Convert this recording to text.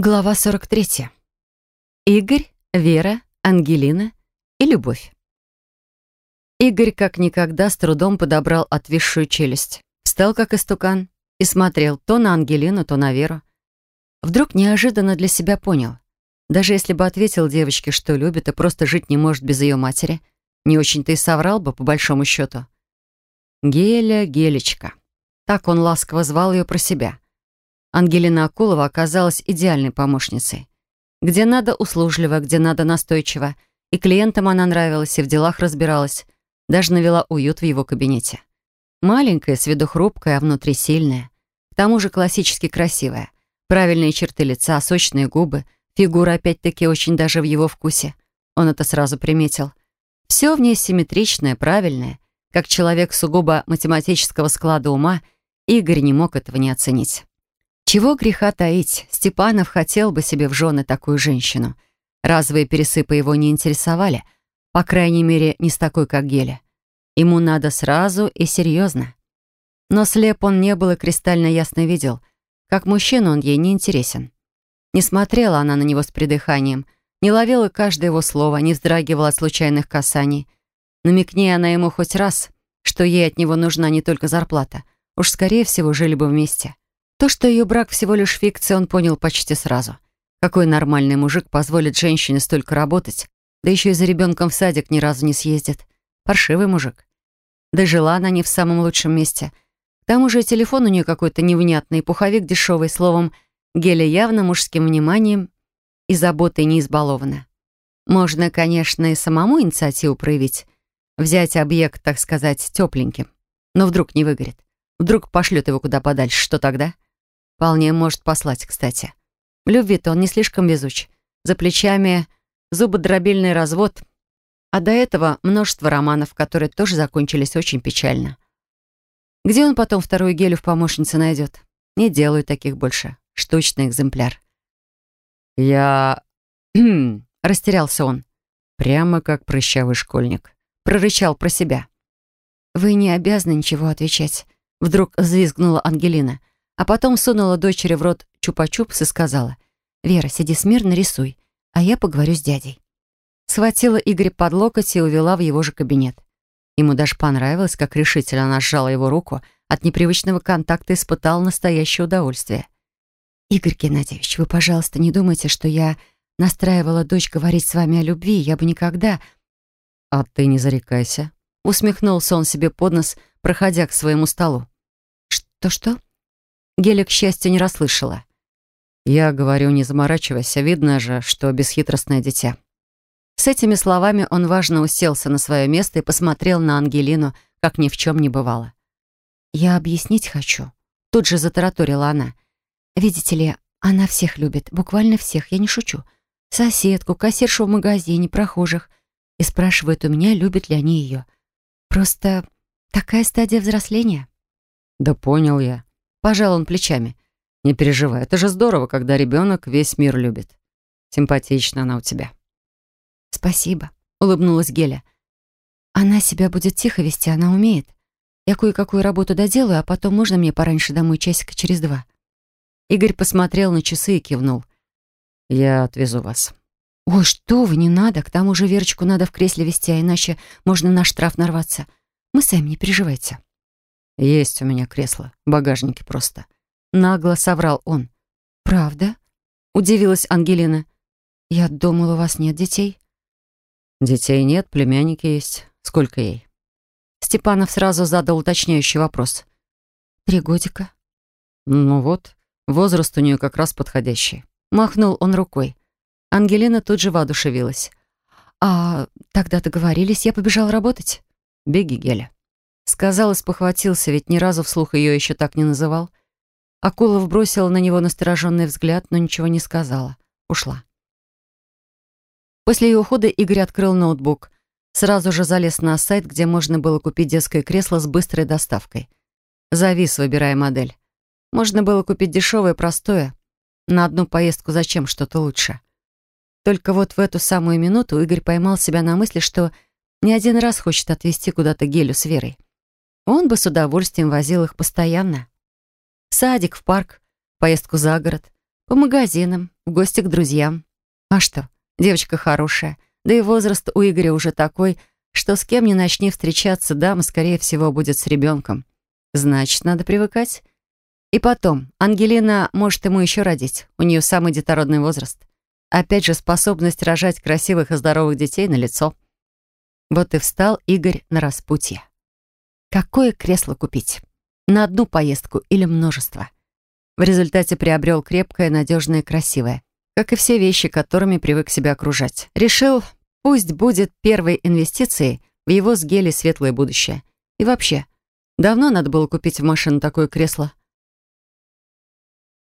Глава 43. Игорь, Вера, Ангелина и Любовь. Игорь как никогда с трудом подобрал отвисшую челюсть. Встал как истукан и смотрел то на Ангелину, то на Веру. Вдруг неожиданно для себя понял. Даже если бы ответил девочке, что любит и просто жить не может без ее матери, не очень-то и соврал бы, по большому счету. Геля, Гелечка. Так он ласково звал ее про себя — Ангелина Акулова оказалась идеальной помощницей. Где надо услужливо, где надо настойчиво. И клиентам она нравилась, и в делах разбиралась. Даже навела уют в его кабинете. Маленькая, с виду хрупкая, а внутри сильная. К тому же классически красивая. Правильные черты лица, сочные губы. Фигура опять-таки очень даже в его вкусе. Он это сразу приметил. Все в ней симметричное, правильное. Как человек сугубо математического склада ума, Игорь не мог этого не оценить. Чего греха таить, Степанов хотел бы себе в жены такую женщину. Разовые пересыпы его не интересовали, по крайней мере, не с такой, как Геля. Ему надо сразу и серьезно. Но слеп он не был и кристально ясно видел, как мужчина он ей не интересен. Не смотрела она на него с придыханием, не ловила каждое его слово, не вздрагивала от случайных касаний. Намекни она ему хоть раз, что ей от него нужна не только зарплата, уж скорее всего жили бы вместе. То, что ее брак всего лишь фикция, он понял почти сразу. Какой нормальный мужик позволит женщине столько работать, да еще и за ребенком в садик ни разу не съездит. Паршивый мужик. Да жила она не в самом лучшем месте. К тому же телефон у нее какой-то невнятный, пуховик дешевый, словом, Геля явно мужским вниманием и заботой не избалована. Можно, конечно, и самому инициативу проявить, взять объект, так сказать, тепленьким. Но вдруг не выгорит. Вдруг пошлет его куда подальше, что тогда? Вполне может послать, кстати. В любви-то он не слишком везуч. За плечами зубодробильный развод. А до этого множество романов, которые тоже закончились очень печально. Где он потом вторую гелю в помощнице найдет? Не делаю таких больше. Штучный экземпляр. Я... Растерялся он. Прямо как прыщавый школьник. Прорычал про себя. «Вы не обязаны ничего отвечать», — вдруг взвизгнула Ангелина. А потом сунула дочери в рот чупа-чупс и сказала, «Вера, сиди смирно, рисуй, а я поговорю с дядей». Схватила Игоря под локоть и увела в его же кабинет. Ему даже понравилось, как решительно она сжала его руку, от непривычного контакта испытал настоящее удовольствие. «Игорь Геннадьевич, вы, пожалуйста, не думайте, что я настраивала дочь говорить с вами о любви, я бы никогда...» «А ты не зарекайся», — усмехнулся он себе под нос, проходя к своему столу. «Что-что?» Геля, к счастью, не расслышала. «Я говорю, не заморачивайся, видно же, что бесхитростное дитя». С этими словами он важно уселся на свое место и посмотрел на Ангелину, как ни в чем не бывало. «Я объяснить хочу», — тут же затараторила она. «Видите ли, она всех любит, буквально всех, я не шучу. Соседку, кассиршу в магазине, прохожих. И спрашивает у меня, любят ли они ее. Просто такая стадия взросления». «Да понял я», Пожал он плечами. «Не переживай, это же здорово, когда ребенок весь мир любит. Симпатична она у тебя». «Спасибо», — улыбнулась Геля. «Она себя будет тихо вести, она умеет. Я кое-какую работу доделаю, а потом можно мне пораньше домой часика через два?» Игорь посмотрел на часы и кивнул. «Я отвезу вас». «Ой, что вы, не надо. К тому же Верочку надо в кресле вести, а иначе можно на штраф нарваться. Мы сами, не переживайте». «Есть у меня кресло, в багажнике просто». Нагло соврал он. «Правда?» — удивилась Ангелина. «Я думала, у вас нет детей». «Детей нет, племянники есть. Сколько ей?» Степанов сразу задал уточняющий вопрос. «Три годика». «Ну вот, возраст у нее как раз подходящий». Махнул он рукой. Ангелина тут же воодушевилась. «А тогда договорились, я побежал работать?» «Беги, Геля». Сказал и спохватился, ведь ни разу вслух ее еще так не называл. Акулов бросила на него настороженный взгляд, но ничего не сказала. Ушла. После ее ухода Игорь открыл ноутбук. Сразу же залез на сайт, где можно было купить детское кресло с быстрой доставкой. Завис, выбирая модель. Можно было купить дешевое, простое. На одну поездку зачем что-то лучше. Только вот в эту самую минуту Игорь поймал себя на мысли, что не один раз хочет отвезти куда-то Гелю с Верой. Он бы с удовольствием возил их постоянно. В садик, в парк, поездку за город, По магазинам, в гости к друзьям. А что, девочка хорошая, да и возраст у Игоря уже такой, что с кем ни начни встречаться, дама, скорее всего, будет с ребенком. Значит, надо привыкать. И потом, Ангелина может ему еще родить. У нее самый детородный возраст. Опять же, способность рожать красивых и здоровых детей на лицо. Вот и встал Игорь на распутье. Какое кресло купить? На одну поездку или множество? В результате приобрел крепкое, надежное и красивое. Как и все вещи, которыми привык себя окружать. Решил, пусть будет первой инвестицией в его с Гели светлое будущее. И вообще, давно надо было купить в машину такое кресло.